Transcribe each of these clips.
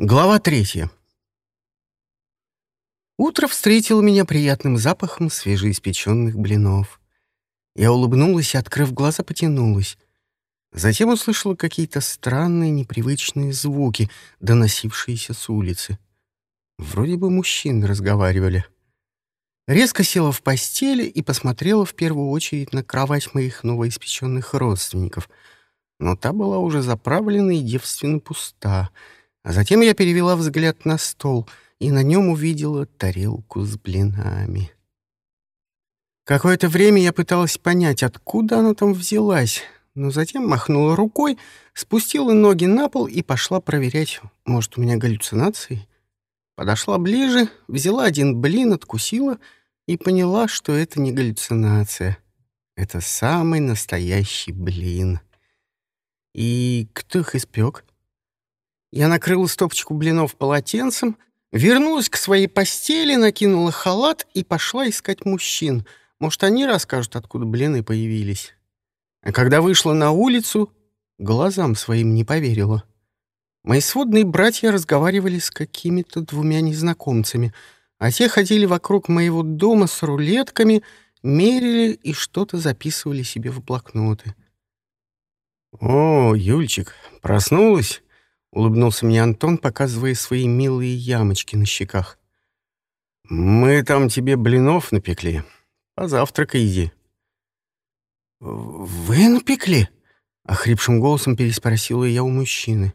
Глава третья. Утро встретило меня приятным запахом свежеиспеченных блинов. Я улыбнулась и, открыв глаза, потянулась. Затем услышала какие-то странные, непривычные звуки, доносившиеся с улицы. Вроде бы мужчины разговаривали. Резко села в постели и посмотрела в первую очередь на кровать моих новоиспеченных родственников. Но та была уже заправлена и девственно пуста — а затем я перевела взгляд на стол и на нем увидела тарелку с блинами. Какое-то время я пыталась понять, откуда она там взялась, но затем махнула рукой, спустила ноги на пол и пошла проверять, может, у меня галлюцинации. Подошла ближе, взяла один блин, откусила и поняла, что это не галлюцинация. Это самый настоящий блин. И кто их испек? Я накрыла стопочку блинов полотенцем, вернулась к своей постели, накинула халат и пошла искать мужчин. Может, они расскажут, откуда блины появились. А когда вышла на улицу, глазам своим не поверила. Мои сводные братья разговаривали с какими-то двумя незнакомцами, а те ходили вокруг моего дома с рулетками, мерили и что-то записывали себе в блокноты. «О, Юльчик, проснулась?» — улыбнулся мне Антон, показывая свои милые ямочки на щеках. «Мы там тебе блинов напекли. Позавтракай иди». «Вы напекли?» — охрипшим голосом переспросила я у мужчины.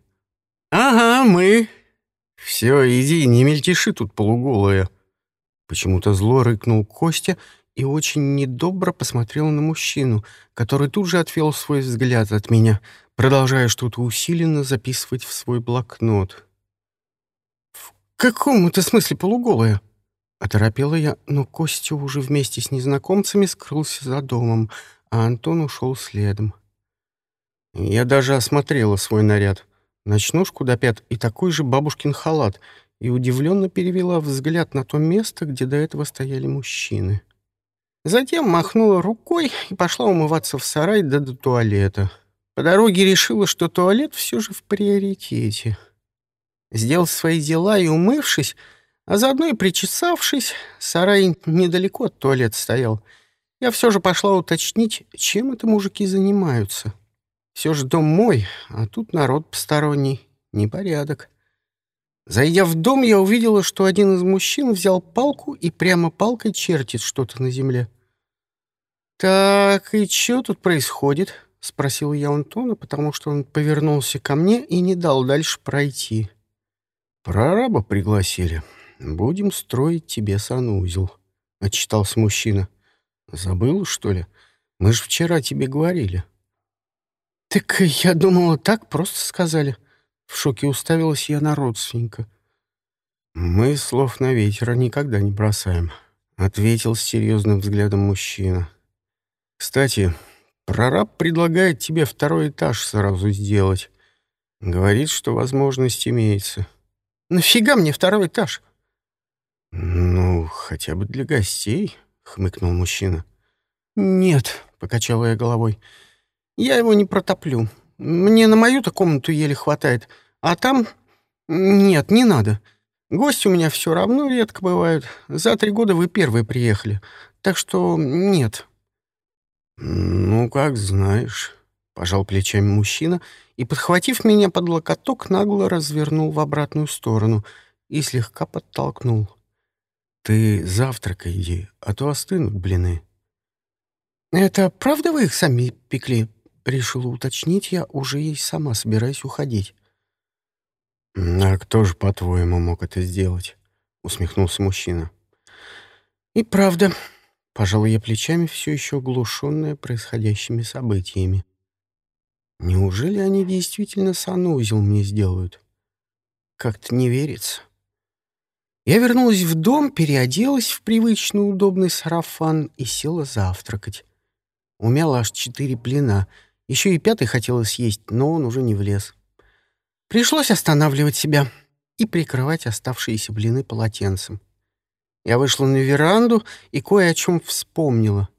«Ага, мы». «Все, иди, не мельтеши тут полуголая». Почему-то зло рыкнул Костя и очень недобро посмотрел на мужчину, который тут же отвел свой взгляд от меня, продолжая что-то усиленно записывать в свой блокнот. «В каком это смысле полуголая?» Оторопела я, но Костя уже вместе с незнакомцами скрылся за домом, а Антон ушел следом. Я даже осмотрела свой наряд. Ночнушку до пят и такой же бабушкин халат, и удивленно перевела взгляд на то место, где до этого стояли мужчины. Затем махнула рукой и пошла умываться в сарай да до туалета. По дороге решила, что туалет все же в приоритете. Сделав свои дела и умывшись, а заодно и причесавшись, сарай недалеко от туалета стоял, я все же пошла уточнить, чем это мужики занимаются. Все же дом мой, а тут народ посторонний, непорядок. Зайдя в дом, я увидела, что один из мужчин взял палку и прямо палкой чертит что-то на земле. «Так, и что тут происходит?» — спросил я Антона, потому что он повернулся ко мне и не дал дальше пройти. «Прораба пригласили. Будем строить тебе санузел», — отчитался мужчина. «Забыл, что ли? Мы же вчера тебе говорили». «Так я думала, так просто сказали». В шоке уставилась я на родственника. «Мы слов на ветер никогда не бросаем», — ответил с серьезным взглядом мужчина. «Кстати, прораб предлагает тебе второй этаж сразу сделать. Говорит, что возможность имеется». «Нафига мне второй этаж?» «Ну, хотя бы для гостей», — хмыкнул мужчина. «Нет», — покачала я головой, — «я его не протоплю. Мне на мою-то комнату еле хватает, а там... Нет, не надо. Гости у меня все равно редко бывают. За три года вы первые приехали. Так что нет». «Ну, как знаешь», — пожал плечами мужчина и, подхватив меня под локоток, нагло развернул в обратную сторону и слегка подтолкнул. «Ты завтракай иди, а то остынут блины». «Это правда вы их сами пекли?» — решила уточнить я, уже ей сама собираясь уходить. «А кто же, по-твоему, мог это сделать?» — усмехнулся мужчина. «И правда», — пожала я плечами, все еще оглушенная происходящими событиями. «Неужели они действительно санузел мне сделают? Как-то не верится». Я вернулась в дом, переоделась в привычный удобный сарафан и села завтракать. Умяла аж четыре блина — еще и пятый хотела съесть, но он уже не влез. Пришлось останавливать себя и прикрывать оставшиеся блины полотенцем. Я вышла на веранду и кое о чем вспомнила.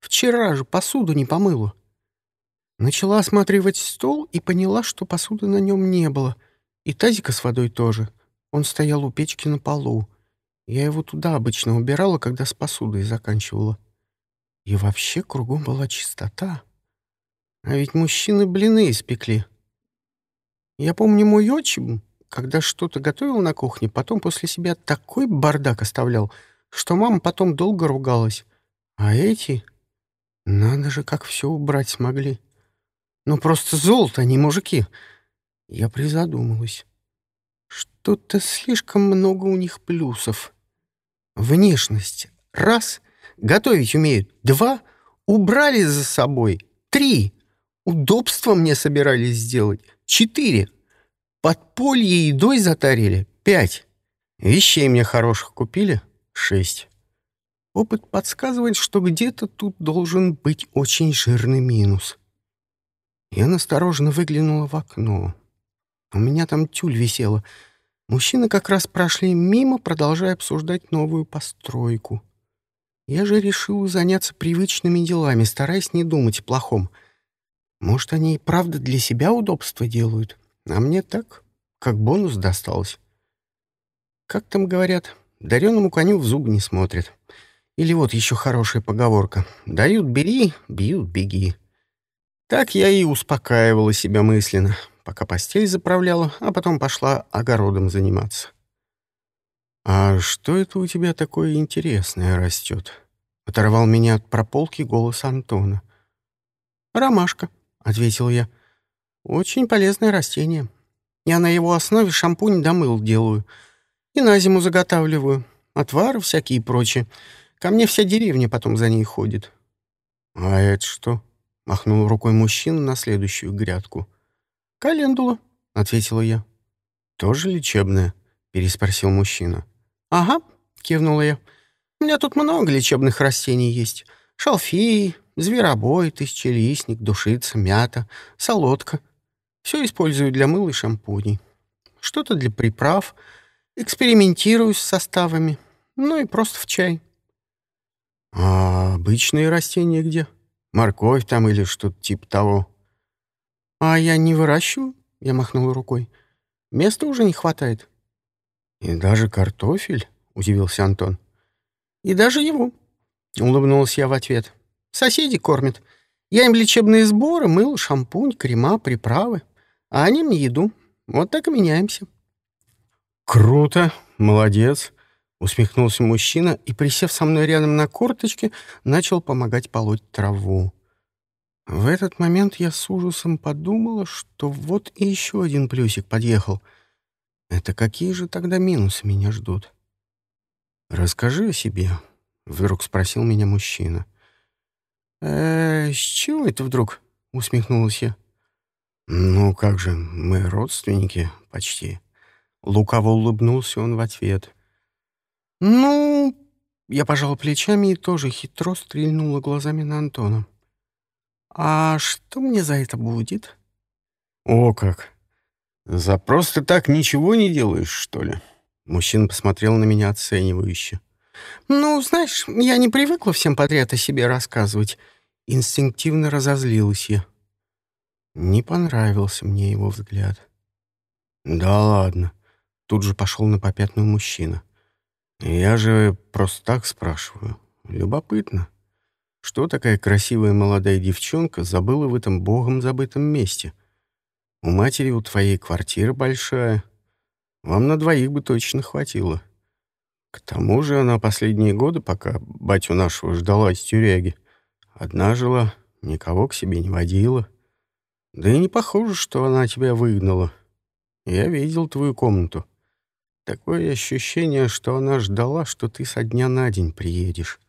Вчера же посуду не помыла. Начала осматривать стол и поняла, что посуды на нем не было. И тазика с водой тоже. Он стоял у печки на полу. Я его туда обычно убирала, когда с посудой заканчивала. И вообще кругом была чистота. А ведь мужчины блины испекли. Я помню мой отчим, когда что-то готовил на кухне, потом после себя такой бардак оставлял, что мама потом долго ругалась. А эти... Надо же, как все убрать смогли. Ну, просто золото, они мужики. Я призадумалась. Что-то слишком много у них плюсов. Внешность — раз. Готовить умеют — два. Убрали за собой — три. Удобство мне собирались сделать — четыре. Подполье едой затарили — пять. Вещей мне хороших купили — шесть. Опыт подсказывает, что где-то тут должен быть очень жирный минус. Я настороженно выглянула в окно. У меня там тюль висела. Мужчины как раз прошли мимо, продолжая обсуждать новую постройку. Я же решила заняться привычными делами, стараясь не думать о плохом. Может, они и правда для себя удобства делают, а мне так, как бонус досталось. Как там говорят, дареному коню в зуб не смотрят. Или вот еще хорошая поговорка. «Дают — бери, бьют — беги». Так я и успокаивала себя мысленно, пока постель заправляла, а потом пошла огородом заниматься. «А что это у тебя такое интересное растет?» — оторвал меня от прополки голос Антона. «Ромашка», — ответил я. «Очень полезное растение. Я на его основе шампунь да мыл делаю. И на зиму заготавливаю. Отвары всякие и прочее. Ко мне вся деревня потом за ней ходит». «А это что?» — махнул рукой мужчина на следующую грядку. «Календула», — ответила я. «Тоже лечебная?» — переспросил мужчина. «Ага», — кивнула я. «У меня тут много лечебных растений есть. Шалфей, зверобой, тысячелистник, душица, мята, солодка. Все использую для мыла и шампуней. Что-то для приправ. Экспериментирую с составами. Ну и просто в чай». «А обычные растения где? Морковь там или что-то типа того?» «А я не выращиваю?» — я махнула рукой. «Места уже не хватает». «И даже картофель?» — удивился Антон. «И даже его», — улыбнулась я в ответ. «Соседи кормят. Я им лечебные сборы, мыло, шампунь, крема, приправы. А они мне еду. Вот так и меняемся». «Круто, молодец», Усмехнулся мужчина и, присев со мной рядом на корточке, начал помогать полоть траву. В этот момент я с ужасом подумала, что вот и еще один плюсик подъехал. Это какие же тогда минусы меня ждут? «Расскажи о себе», — вдруг спросил меня мужчина. «Э, с чего это вдруг?» — усмехнулась я. «Ну как же, мы родственники почти». Лукаво улыбнулся он в ответ. «Ну...» Я пожал плечами и тоже хитро стрельнула глазами на Антона. «А что мне за это будет?» «О как! За просто так ничего не делаешь, что ли?» Мужчина посмотрел на меня оценивающе. «Ну, знаешь, я не привыкла всем подряд о себе рассказывать». Инстинктивно разозлилась я. Не понравился мне его взгляд. «Да ладно», — тут же пошел на попятную мужчина. Я же просто так спрашиваю. Любопытно. Что такая красивая молодая девчонка забыла в этом богом забытом месте? У матери у твоей квартира большая. Вам на двоих бы точно хватило. К тому же она последние годы, пока батю нашего ждала из тюряги, одна жила, никого к себе не водила. Да и не похоже, что она тебя выгнала. Я видел твою комнату. Такое ощущение, что она ждала, что ты со дня на день приедешь.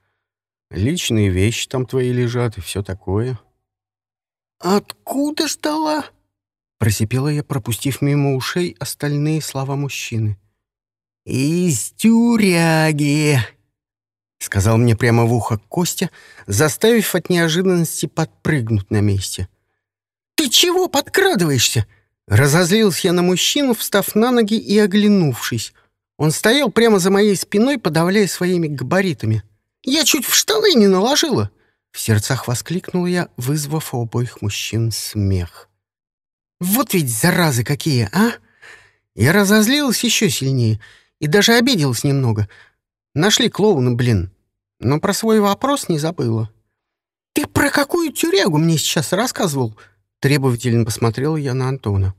Личные вещи там твои лежат и все такое. «Откуда ждала?» — просипела я, пропустив мимо ушей остальные слова мужчины. «Из тюряги!» — сказал мне прямо в ухо Костя, заставив от неожиданности подпрыгнуть на месте. «Ты чего подкрадываешься?» Разозлился я на мужчину, встав на ноги и оглянувшись. Он стоял прямо за моей спиной, подавляя своими габаритами. «Я чуть в штаны не наложила!» В сердцах воскликнул я, вызвав у обоих мужчин смех. «Вот ведь заразы какие, а! Я разозлилась еще сильнее и даже обиделась немного. Нашли клоуна, блин. Но про свой вопрос не забыла. «Ты про какую тюрягу мне сейчас рассказывал?» Требовательно посмотрела я на Антона.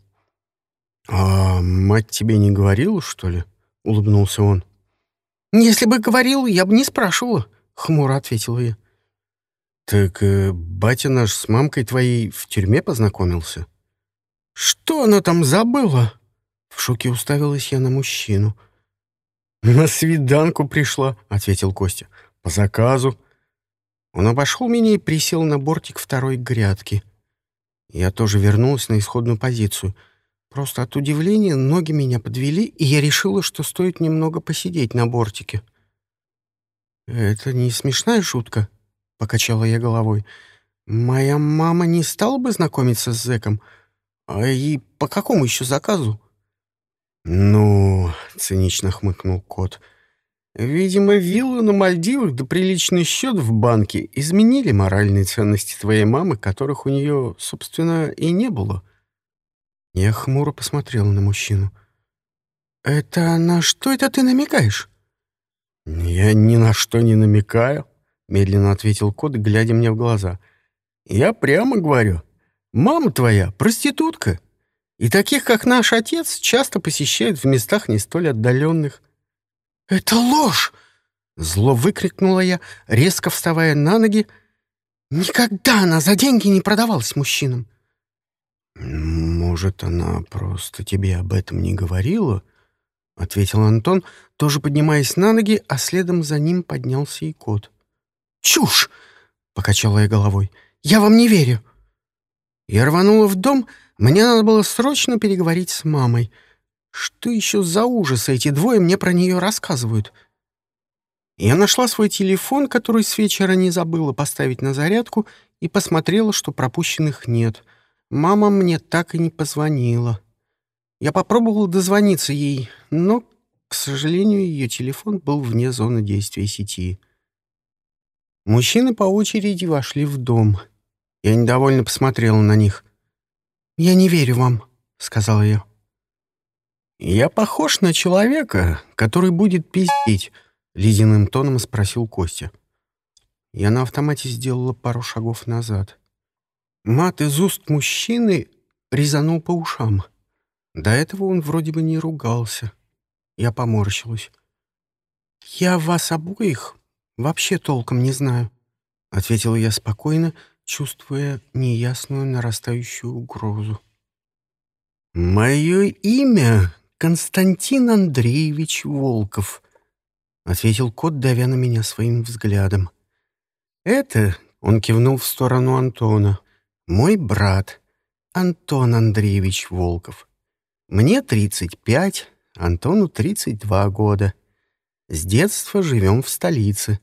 «А мать тебе не говорила, что ли?» — улыбнулся он. «Если бы говорил, я бы не спрашивала», — хмуро ответила я. «Так э, батя наш с мамкой твоей в тюрьме познакомился?» «Что она там забыла?» В шоке уставилась я на мужчину. «На свиданку пришла», — ответил Костя. «По заказу». Он обошел меня и присел на бортик второй грядки. Я тоже вернулась на исходную позицию. Просто от удивления ноги меня подвели, и я решила, что стоит немного посидеть на бортике. «Это не смешная шутка?» — покачала я головой. «Моя мама не стала бы знакомиться с зэком? А и по какому еще заказу?» «Ну...» — цинично хмыкнул кот — Видимо, виллу на Мальдивах да приличный счет в банке изменили моральные ценности твоей мамы, которых у нее, собственно, и не было. Я хмуро посмотрела на мужчину. «Это на что это ты намекаешь?» «Я ни на что не намекаю», — медленно ответил кот, глядя мне в глаза. «Я прямо говорю. Мама твоя проститутка, и таких, как наш отец, часто посещают в местах не столь отдаленных. «Это ложь!» — зло выкрикнула я, резко вставая на ноги. «Никогда она за деньги не продавалась мужчинам!» «Может, она просто тебе об этом не говорила?» — ответил Антон, тоже поднимаясь на ноги, а следом за ним поднялся и кот. «Чушь!» — покачала я головой. «Я вам не верю!» Я рванула в дом, мне надо было срочно переговорить с мамой — что еще за ужасы эти двое мне про нее рассказывают? Я нашла свой телефон, который с вечера не забыла поставить на зарядку, и посмотрела, что пропущенных нет. Мама мне так и не позвонила. Я попробовала дозвониться ей, но, к сожалению, ее телефон был вне зоны действия сети. Мужчины по очереди вошли в дом. Я недовольно посмотрела на них. «Я не верю вам», — сказала я. «Я похож на человека, который будет пиздить», — ледяным тоном спросил Костя. Я на автомате сделала пару шагов назад. Мат из уст мужчины резанул по ушам. До этого он вроде бы не ругался. Я поморщилась. «Я вас обоих вообще толком не знаю», — ответила я спокойно, чувствуя неясную нарастающую угрозу. «Мое имя Константин Андреевич Волков», — ответил кот, давя на меня своим взглядом. «Это...» — он кивнул в сторону Антона. «Мой брат, Антон Андреевич Волков. Мне 35, Антону 32 года. С детства живем в столице.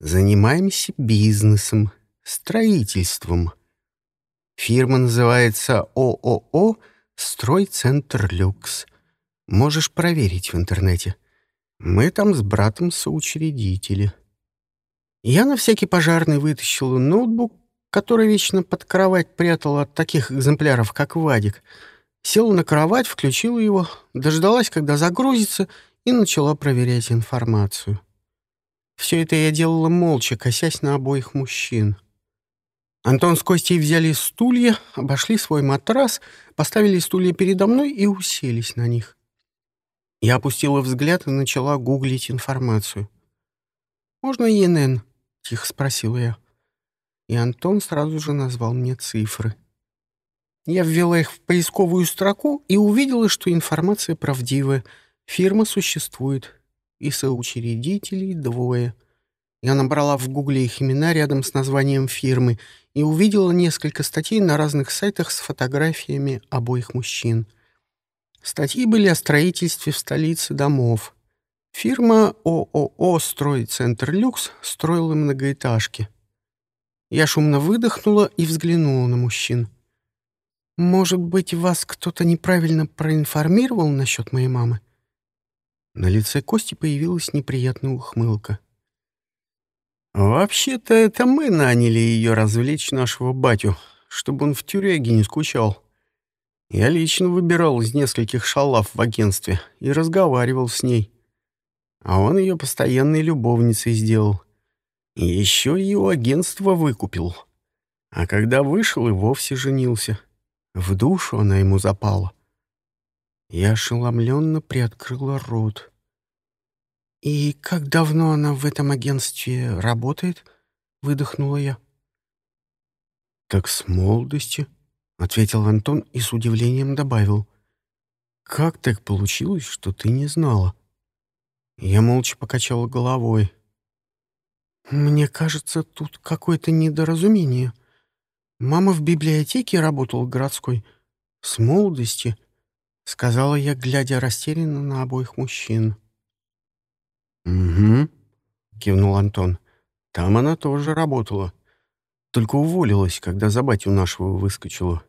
Занимаемся бизнесом, строительством. Фирма называется ООО «Стройцентр Люкс». Можешь проверить в интернете. Мы там с братом соучредители. Я на всякий пожарный вытащила ноутбук, который вечно под кровать прятал от таких экземпляров, как Вадик. Села на кровать, включила его, дождалась, когда загрузится, и начала проверять информацию. Все это я делала молча, косясь на обоих мужчин. Антон с Костей взяли стулья, обошли свой матрас, поставили стулья передо мной и уселись на них. Я опустила взгляд и начала гуглить информацию. «Можно ЕНН?» — тихо спросила я. И Антон сразу же назвал мне цифры. Я ввела их в поисковую строку и увидела, что информация правдивая. Фирма существует, и соучредителей двое. Я набрала в гугле их имена рядом с названием фирмы и увидела несколько статей на разных сайтах с фотографиями обоих мужчин — Статьи были о строительстве в столице домов. Фирма ООО «Стройцентр Люкс» строила многоэтажки. Я шумно выдохнула и взглянула на мужчин. «Может быть, вас кто-то неправильно проинформировал насчет моей мамы?» На лице Кости появилась неприятная ухмылка. «Вообще-то это мы наняли ее развлечь нашего батю, чтобы он в тюряге не скучал. Я лично выбирал из нескольких шалав в агентстве и разговаривал с ней. А он ее постоянной любовницей сделал. И еще ее агентство выкупил. А когда вышел, и вовсе женился. В душу она ему запала. Я ошеломленно приоткрыла рот. «И как давно она в этом агентстве работает?» — выдохнула я. «Так с молодости», — ответил Антон и с удивлением добавил. «Как так получилось, что ты не знала?» Я молча покачала головой. «Мне кажется, тут какое-то недоразумение. Мама в библиотеке работала городской. С молодости», — сказала я, глядя растерянно на обоих мужчин. «Угу», — кивнул Антон. «Там она тоже работала. Только уволилась, когда за батю нашего выскочила».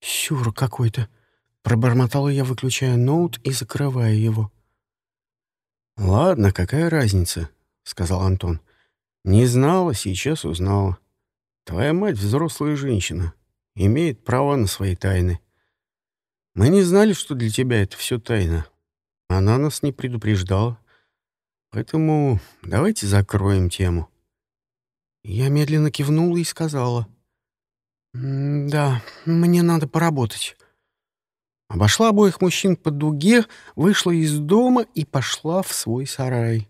«Сюр какой-то», — пробормотала я, выключая ноут и закрывая его. «Ладно, какая разница?» — сказал Антон. «Не знала, сейчас узнала. Твоя мать взрослая женщина, имеет право на свои тайны. Мы не знали, что для тебя это все тайна. Она нас не предупреждала. Поэтому давайте закроем тему». Я медленно кивнула и сказала. «Да, мне надо поработать». Обошла обоих мужчин по дуге, вышла из дома и пошла в свой сарай.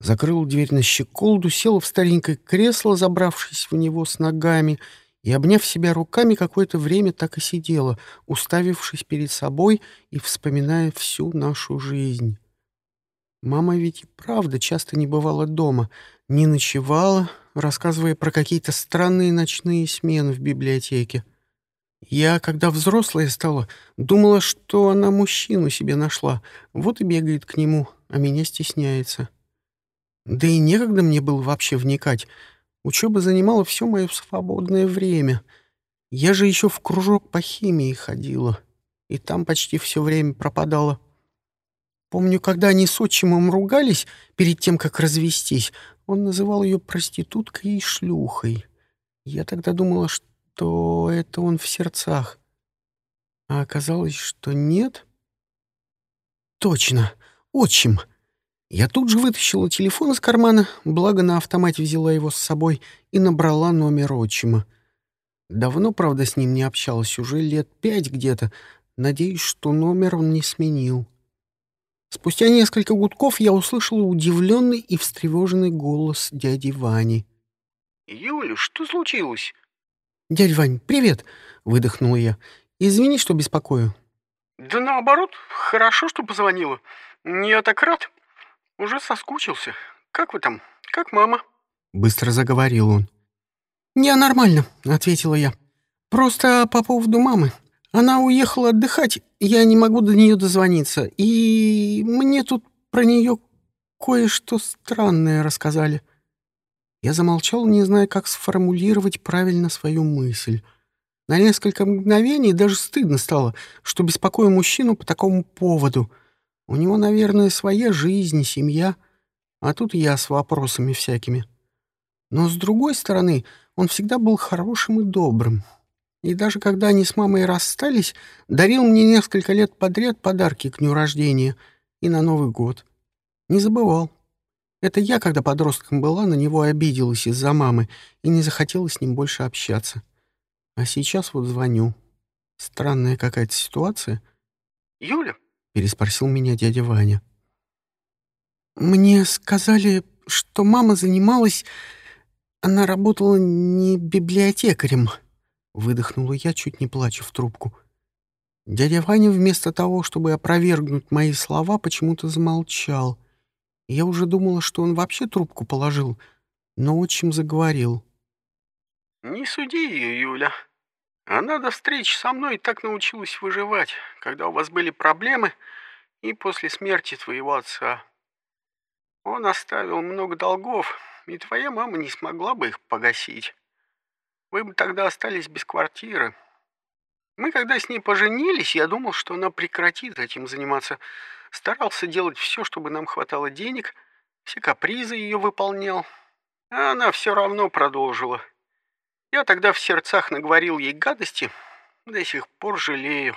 Закрыла дверь на щеколду, села в старенькое кресло, забравшись в него с ногами, и, обняв себя руками, какое-то время так и сидела, уставившись перед собой и вспоминая всю нашу жизнь. Мама ведь и правда часто не бывала дома, не ночевала, рассказывая про какие-то странные ночные смены в библиотеке. Я, когда взрослая стала, думала, что она мужчину себе нашла, вот и бегает к нему, а меня стесняется. Да и некогда мне было вообще вникать. Учеба занимала все мое свободное время. Я же еще в кружок по химии ходила, и там почти все время пропадала. Помню, когда они с отчимом ругались перед тем, как развестись, он называл ее проституткой и шлюхой. Я тогда думала, что это он в сердцах. А оказалось, что нет. Точно, отчим. Я тут же вытащила телефон из кармана, благо на автомате взяла его с собой и набрала номер отчима. Давно, правда, с ним не общалась, уже лет пять где-то. Надеюсь, что номер он не сменил. Спустя несколько гудков я услышала удивленный и встревоженный голос дяди Вани. «Юля, что случилось?» «Дядя Вань, привет!» — выдохнула я. «Извини, что беспокою». «Да наоборот, хорошо, что позвонила. Я так рад. Уже соскучился. Как вы там? Как мама?» Быстро заговорил он. «Я нормально», — ответила я. «Просто по поводу мамы. Она уехала отдыхать, я не могу до нее дозвониться, и мне тут про нее кое-что странное рассказали». Я замолчал, не зная, как сформулировать правильно свою мысль. На несколько мгновений даже стыдно стало, что беспокою мужчину по такому поводу. У него, наверное, своя жизнь, семья, а тут я с вопросами всякими. Но, с другой стороны, он всегда был хорошим и добрым, и даже когда они с мамой расстались, дарил мне несколько лет подряд подарки к дню рождения и на Новый год. Не забывал. Это я, когда подростком была, на него обиделась из-за мамы и не захотела с ним больше общаться. А сейчас вот звоню. Странная какая-то ситуация. «Юля?» — переспросил меня дядя Ваня. «Мне сказали, что мама занималась... Она работала не библиотекарем». Выдохнула я, чуть не плача в трубку. Дядя Ваня вместо того, чтобы опровергнуть мои слова, почему-то замолчал. Я уже думала, что он вообще трубку положил, но отчим заговорил. «Не суди ее, Юля. Она до встречи со мной так научилась выживать, когда у вас были проблемы и после смерти твоего отца. Он оставил много долгов, и твоя мама не смогла бы их погасить. Вы бы тогда остались без квартиры. Мы, когда с ней поженились, я думал, что она прекратит этим заниматься. Старался делать все, чтобы нам хватало денег, все капризы ее выполнял. А она все равно продолжила. Я тогда в сердцах наговорил ей гадости, До сих пор жалею.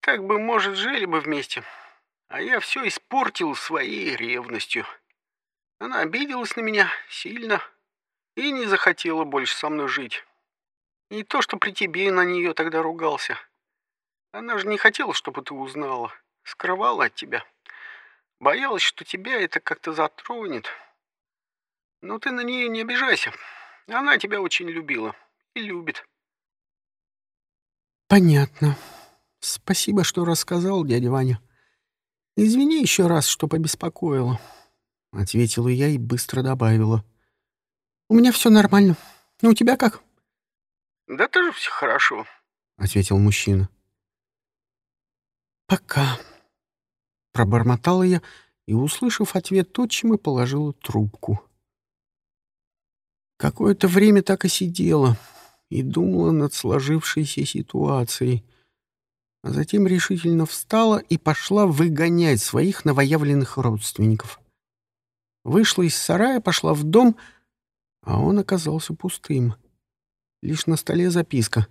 Так бы, может, жили бы вместе. А я все испортил своей ревностью. Она обиделась на меня сильно и не захотела больше со мной жить. И то, что при тебе на нее тогда ругался. Она же не хотела, чтобы ты узнала. Скрывала от тебя. Боялась, что тебя это как-то затронет. Но ты на нее не обижайся. Она тебя очень любила и любит. Понятно. Спасибо, что рассказал, дядя Ваня. Извини еще раз, что побеспокоила. Ответила я и быстро добавила. У меня все нормально. У тебя как? Да тоже все хорошо, ответил мужчина. Пока. Пробормотала я и, услышав ответ отчима, и положила трубку. Какое-то время так и сидела и думала над сложившейся ситуацией, а затем решительно встала и пошла выгонять своих новоявленных родственников. Вышла из сарая, пошла в дом, а он оказался пустым. Лишь на столе записка.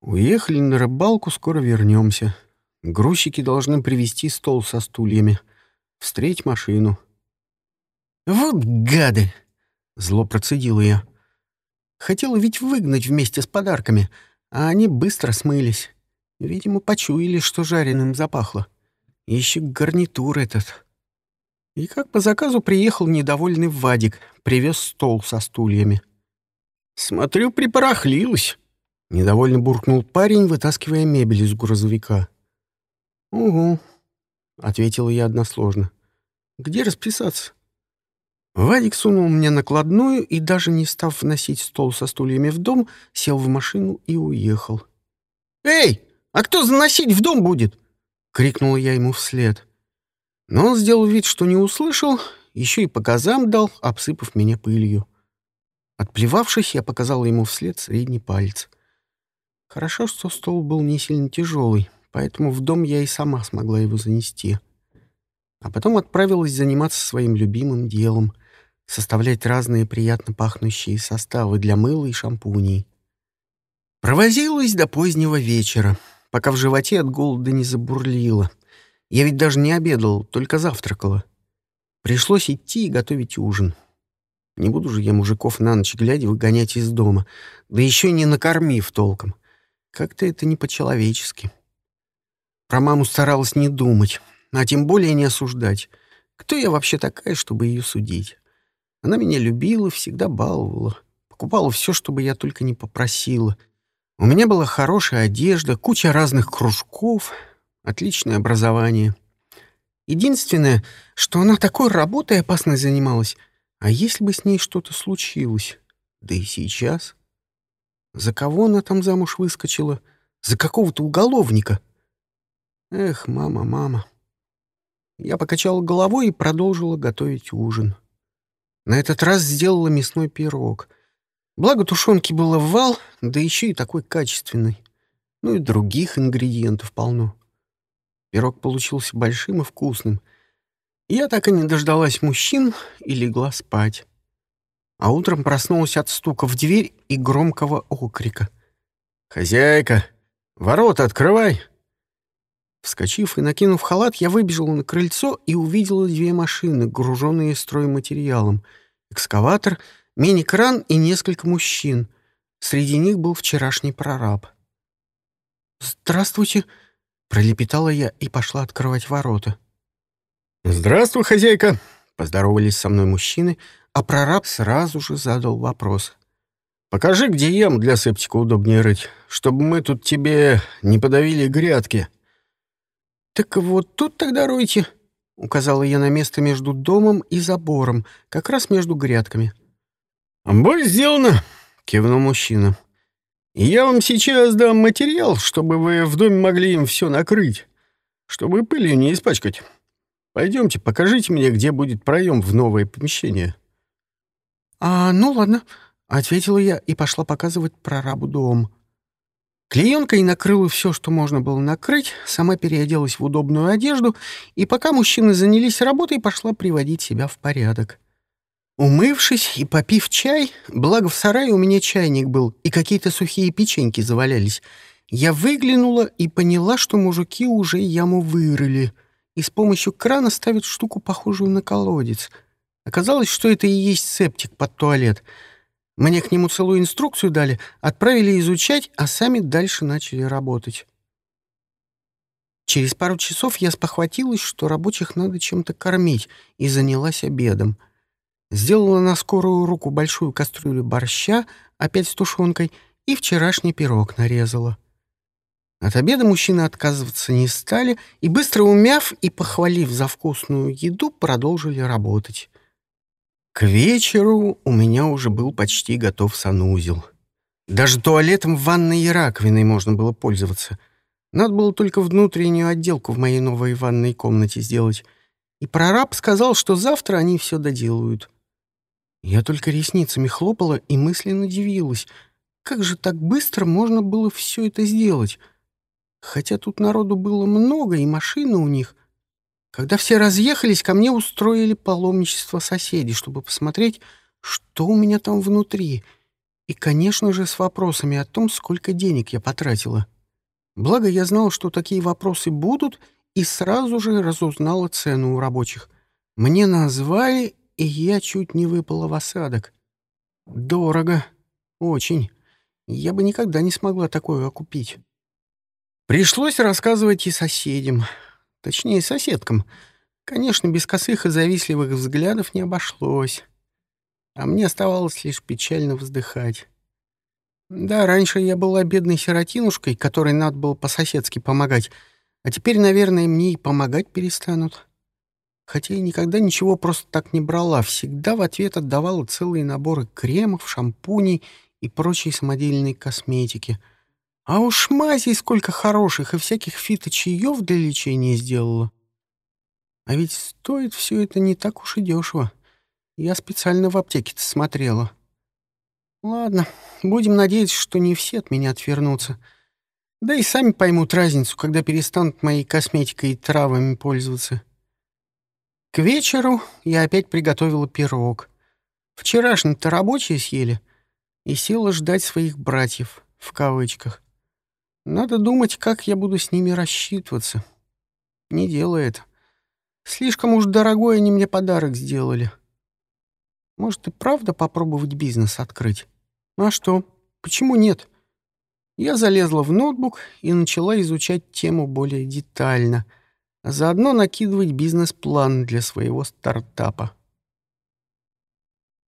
«Уехали на рыбалку, скоро вернемся. Грузчики должны привезти стол со стульями. Встреть машину». «Вот гады!» Зло процедила я. Хотела ведь выгнать вместе с подарками, а они быстро смылись. Видимо, почуяли, что жареным запахло. Еще гарнитур этот. И как по заказу приехал недовольный Вадик, привез стол со стульями. «Смотрю, припорахлилась», — недовольно буркнул парень, вытаскивая мебель из грузовика. «Угу», — ответила я односложно. «Где расписаться?» Вадик сунул мне накладную и, даже не став вносить стол со стульями в дом, сел в машину и уехал. «Эй, а кто заносить в дом будет?» — крикнул я ему вслед. Но он сделал вид, что не услышал, еще и по газам дал, обсыпав меня пылью. Отплевавшись, я показал ему вслед средний палец. Хорошо, что стол был не сильно тяжелый, поэтому в дом я и сама смогла его занести. А потом отправилась заниматься своим любимым делом — составлять разные приятно пахнущие составы для мыла и шампуней. Провозилась до позднего вечера, пока в животе от голода не забурлило. Я ведь даже не обедал, только завтракала. Пришлось идти и готовить ужин. Не буду же я мужиков на ночь глядя выгонять из дома, да еще не накормив толком. Как-то это не по-человечески. Про маму старалась не думать, а тем более не осуждать. Кто я вообще такая, чтобы ее судить? Она меня любила, всегда баловала. Покупала все, чтобы я только не попросила. У меня была хорошая одежда, куча разных кружков, отличное образование. Единственное, что она такой работой опасной занималась. А если бы с ней что-то случилось? Да и сейчас. За кого она там замуж выскочила? За какого-то уголовника? Эх, мама, мама. Я покачала головой и продолжила готовить ужин. На этот раз сделала мясной пирог. Благо тушенки было вал, да еще и такой качественный. Ну и других ингредиентов полно. Пирог получился большим и вкусным. Я так и не дождалась мужчин и легла спать. А утром проснулась от стука в дверь и громкого окрика. «Хозяйка, ворота открывай!» Вскочив и накинув халат, я выбежала на крыльцо и увидела две машины, груженные стройматериалом. Экскаватор, мини-кран и несколько мужчин. Среди них был вчерашний прораб. «Здравствуйте!» — пролепетала я и пошла открывать ворота. «Здравствуй, хозяйка!» — поздоровались со мной мужчины, а прораб сразу же задал вопрос. «Покажи, где яму для септика удобнее рыть, чтобы мы тут тебе не подавили грядки». «Так вот тут тогда ройте», — указала я на место между домом и забором, как раз между грядками. «Боль сделана», — кивнул мужчина. «Я вам сейчас дам материал, чтобы вы в доме могли им все накрыть, чтобы пылью не испачкать. Пойдемте, покажите мне, где будет проем в новое помещение». «А, ну ладно», — ответила я и пошла показывать прорабу дом. Клеенкой накрыла все, что можно было накрыть, сама переоделась в удобную одежду, и пока мужчины занялись работой, пошла приводить себя в порядок. Умывшись и попив чай, благо в сарае у меня чайник был, и какие-то сухие печеньки завалялись, я выглянула и поняла, что мужики уже яму вырыли и с помощью крана ставят штуку, похожую на колодец. Оказалось, что это и есть септик под туалет. Мне к нему целую инструкцию дали, отправили изучать, а сами дальше начали работать. Через пару часов я спохватилась, что рабочих надо чем-то кормить, и занялась обедом — Сделала на скорую руку большую кастрюлю борща, опять с тушенкой, и вчерашний пирог нарезала. От обеда мужчины отказываться не стали, и, быстро умяв и похвалив за вкусную еду, продолжили работать. К вечеру у меня уже был почти готов санузел. Даже туалетом в ванной и раковиной можно было пользоваться. Надо было только внутреннюю отделку в моей новой ванной комнате сделать. И прораб сказал, что завтра они все доделают. Я только ресницами хлопала и мысленно дивилась. Как же так быстро можно было все это сделать? Хотя тут народу было много, и машины у них. Когда все разъехались, ко мне устроили паломничество соседей, чтобы посмотреть, что у меня там внутри. И, конечно же, с вопросами о том, сколько денег я потратила. Благо, я знал, что такие вопросы будут, и сразу же разузнала цену у рабочих. Мне назвали, и я чуть не выпала в осадок. Дорого. Очень. Я бы никогда не смогла такое окупить. Пришлось рассказывать и соседям. Точнее, соседкам. Конечно, без косых и завистливых взглядов не обошлось. А мне оставалось лишь печально вздыхать. Да, раньше я была бедной сиротинушкой, которой надо было по-соседски помогать, а теперь, наверное, мне и помогать перестанут хотя и никогда ничего просто так не брала, всегда в ответ отдавала целые наборы кремов, шампуней и прочей самодельной косметики. А уж мазей сколько хороших и всяких фиточаев для лечения сделала. А ведь стоит все это не так уж и дешево. Я специально в аптеке-то смотрела. Ладно, будем надеяться, что не все от меня отвернутся. Да и сами поймут разницу, когда перестанут моей косметикой и травами пользоваться. К вечеру я опять приготовила пирог. Вчерашний-то рабочие съели и села ждать своих братьев, в кавычках. Надо думать, как я буду с ними рассчитываться. Не делай это. Слишком уж дорогой они мне подарок сделали. Может, и правда попробовать бизнес открыть? А что? Почему нет? Я залезла в ноутбук и начала изучать тему более детально — а заодно накидывать бизнес-план для своего стартапа.